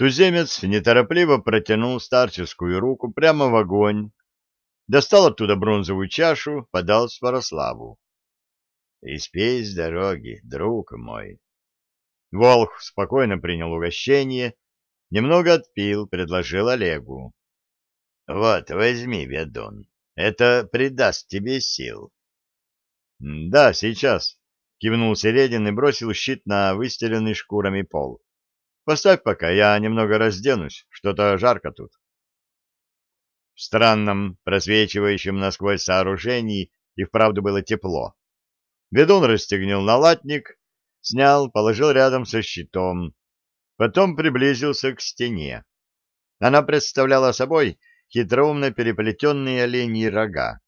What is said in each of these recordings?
Туземец неторопливо протянул старческую руку прямо в огонь, достал оттуда бронзовую чашу, подал Сварославу. — Испей с дороги, друг мой. Волх спокойно принял угощение, немного отпил, предложил Олегу. — Вот, возьми, ведун, это придаст тебе сил. — Да, сейчас, — кивнул Середин и бросил щит на выстеленный шкурами пол. — Поставь пока, я немного разденусь, что-то жарко тут. В странном, просвечивающем насквозь сооружении и вправду было тепло. Ведун расстегнул налатник, снял, положил рядом со щитом, потом приблизился к стене. Она представляла собой хитроумно переплетенные оленьи рога.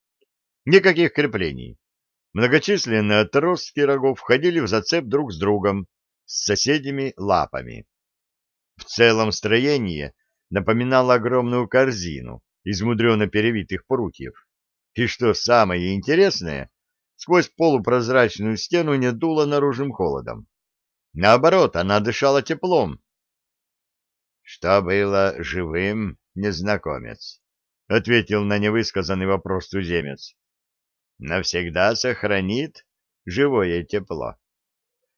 Никаких креплений. Многочисленные отростки рогов входили в зацеп друг с другом, с соседними лапами. В целом строение напоминало огромную корзину из мудрено перевитых прутьев. И что самое интересное, сквозь полупрозрачную стену не дуло наружным холодом. Наоборот, она дышала теплом. — Что было живым, незнакомец? — ответил на невысказанный вопрос туземец. — Навсегда сохранит живое тепло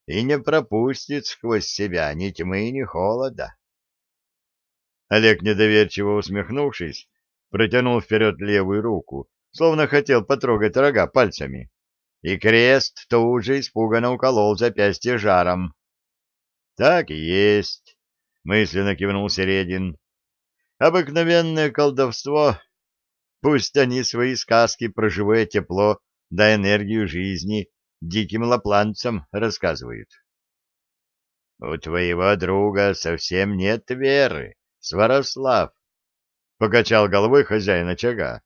и не пропустит сквозь себя ни тьмы, ни холода. Олег, недоверчиво усмехнувшись, протянул вперед левую руку, словно хотел потрогать рога пальцами и крест тут же испуганно уколол запястье жаром. — Так и есть, — мысленно кивнул Середин. — Обыкновенное колдовство. Пусть они свои сказки про живое тепло да энергию жизни диким лапланцам рассказывают. — У твоего друга совсем нет веры, Сварослав, — покачал головой хозяин очага.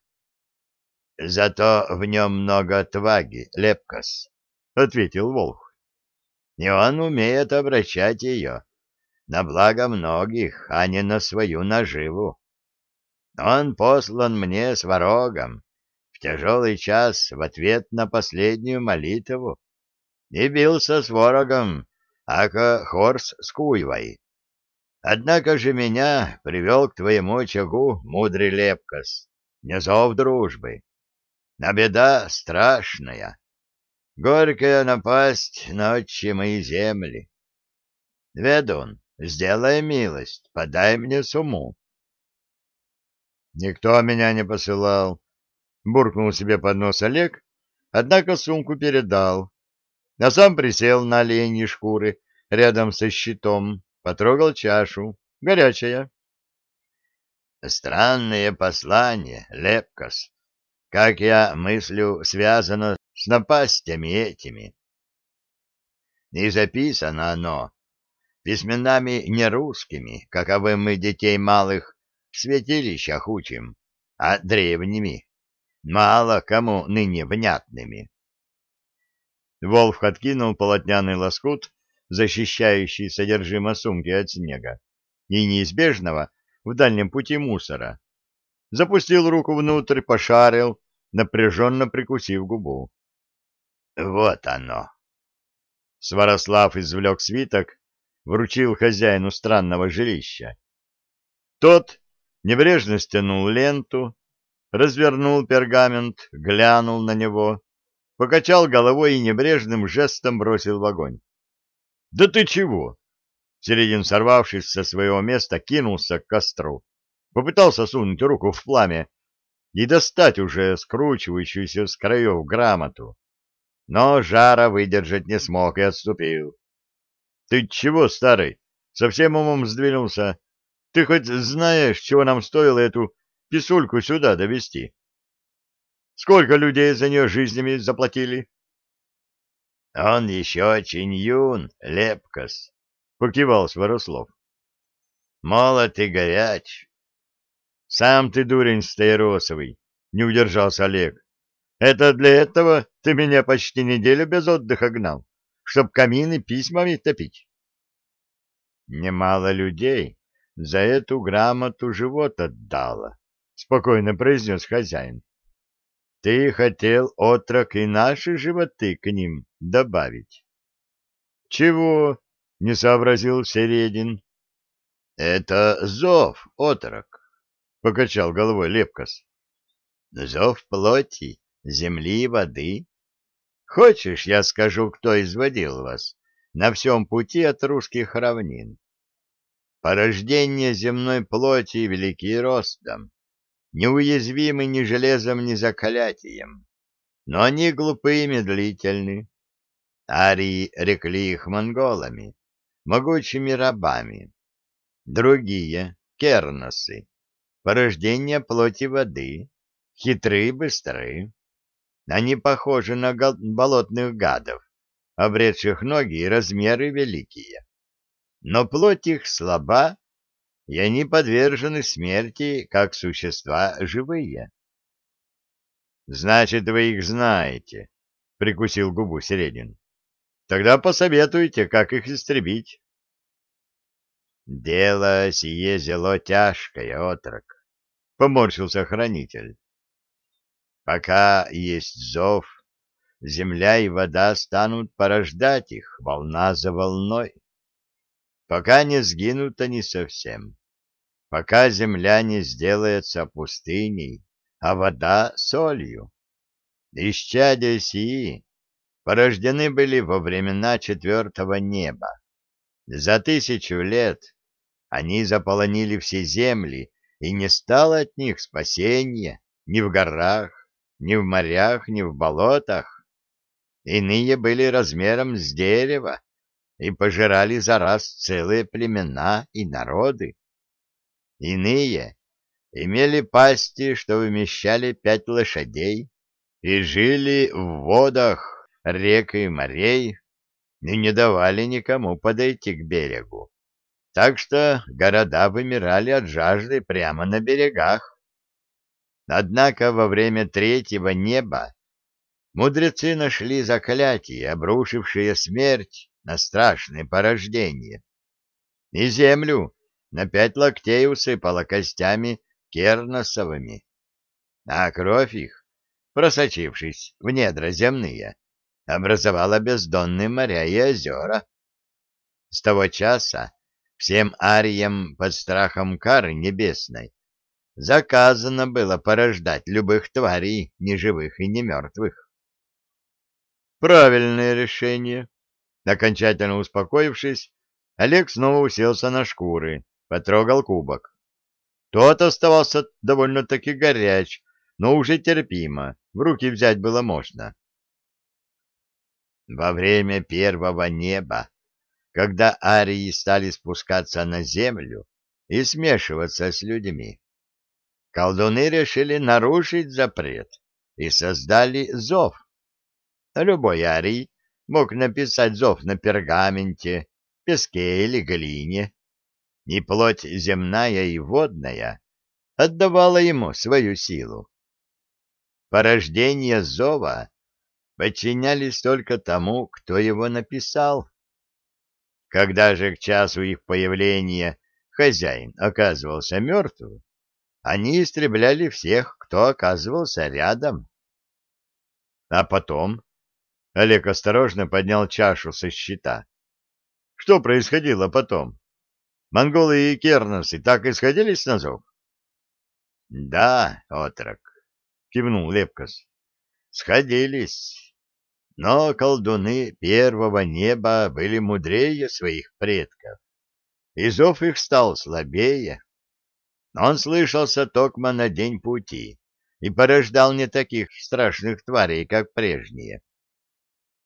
— Зато в нем много отваги, Лепкос, — ответил Волх. — И он умеет обращать ее на благо многих, а не на свою наживу. Он послан мне с ворогом тяжелый час в ответ на последнюю молитву и бился с ворогом, ака хорс с куйвой. Однако же меня привел к твоему очагу мудрый Лепкос, не зов дружбы, а беда страшная. Горькая напасть на отче мои земли. Ведун, сделай милость, подай мне сумму. Никто меня не посылал, буркнул себе под нос Олег, однако сумку передал, а сам присел на оленьи шкуры рядом со щитом, потрогал чашу, горячая. Странное послание, Лепкос, как я мыслю, связано с напастями этими. И записано оно письменами не русскими, каковы мы детей малых в святилищах учим, а древними, мало кому ныне внятными. Волф откинул полотняный лоскут, защищающий содержимое сумки от снега и неизбежного в дальнем пути мусора, запустил руку внутрь, пошарил, напряженно прикусив губу. Вот оно. Сварослав извлек свиток, вручил хозяину странного жилища. Тот небрежно стянул ленту, развернул пергамент, глянул на него, покачал головой и небрежным жестом бросил в огонь. — Да ты чего? Середин, сорвавшись со своего места, кинулся к костру попытался сунуть руку в пламя и достать уже скручивающуюся с краев грамоту, но жара выдержать не смог и отступил. — Ты чего, старый, совсем умом сдвинулся? Ты хоть знаешь, чего нам стоило эту писульку сюда довести? Сколько людей за нее жизнями заплатили? — Он еще очень юн, Лепкос, — покивал Сварослов. — Молод и горяч, сам ты дурень стаиросовый, не удержался Олег. Это для этого ты меня почти неделю без отдыха гнал, чтоб камины письмами топить. Немало людей за эту грамоту живот отдало, спокойно произнес хозяин. Ты хотел, отрок, и наши животы к ним добавить. Чего? не сообразил Середин. Это зов, отрок, — покачал головой Лепкос. Зов плоти, земли и воды. Хочешь, я скажу, кто изводил вас на всем пути от русских равнин? Порождение земной плоти велики ростом, неуязвимы ни железом, ни закалятием, но они глупы и медлительны. Арии рекли их монголами, могучими рабами. Другие — керносы, порождение плоти воды, хитры и быстры. Они похожи на болотных гадов, обретших ноги и размеры великие. Но плоть их слаба, и они подвержены смерти, как существа живые. — Значит, вы их знаете, — прикусил губу Середин. — Тогда посоветуйте, как их истребить. Дело сие зело тяжкое, отрок, — поморщился хранитель. Пока есть зов, земля и вода станут порождать их волна за волной. Пока не сгинут они совсем, пока земля не сделается пустыней, а вода — солью. Исчадия сии порождены были во времена четвертого неба. За тысячу лет они заполонили все земли, и не стало от них спасения ни в горах, ни в морях, ни в болотах. Иные были размером с дерево и пожирали за раз целые племена и народы. Иные имели пасти, что вмещали пять лошадей, и жили в водах рек и морей, и не давали никому подойти к берегу так что города вымирали от жажды прямо на берегах. Однако во время третьего неба мудрецы нашли заклятие, обрушившее смерть на страшное порождение, и землю на пять локтей усыпало костями керносовыми, а кровь их, просочившись в недра земные, образовала бездонные моря и озера. С того часа всем ариям под страхом кары небесной заказано было порождать любых тварей, ни живых и ни мертвых. Правильное решение. Окончательно успокоившись, Олег снова уселся на шкуры, потрогал кубок. Тот оставался довольно-таки горяч, но уже терпимо, в руки взять было можно. Во время первого неба когда арии стали спускаться на землю и смешиваться с людьми. Колдуны решили нарушить запрет и создали зов. Любой арий мог написать зов на пергаменте, песке или глине, и плоть земная и водная отдавала ему свою силу. Порождение зова подчинялись только тому, кто его написал. Когда же к часу их появления хозяин оказывался мертв, они истребляли всех, кто оказывался рядом. А потом Олег осторожно поднял чашу со щита. Что происходило потом? Монголы и керновцы так и сходились на зов? — Да, отрок, — кивнул Лепкос, — сходились. Но колдуны первого неба были мудрее своих предков, и зов их стал слабее. Он слышался токмо на день пути и порождал не таких страшных тварей, как прежние.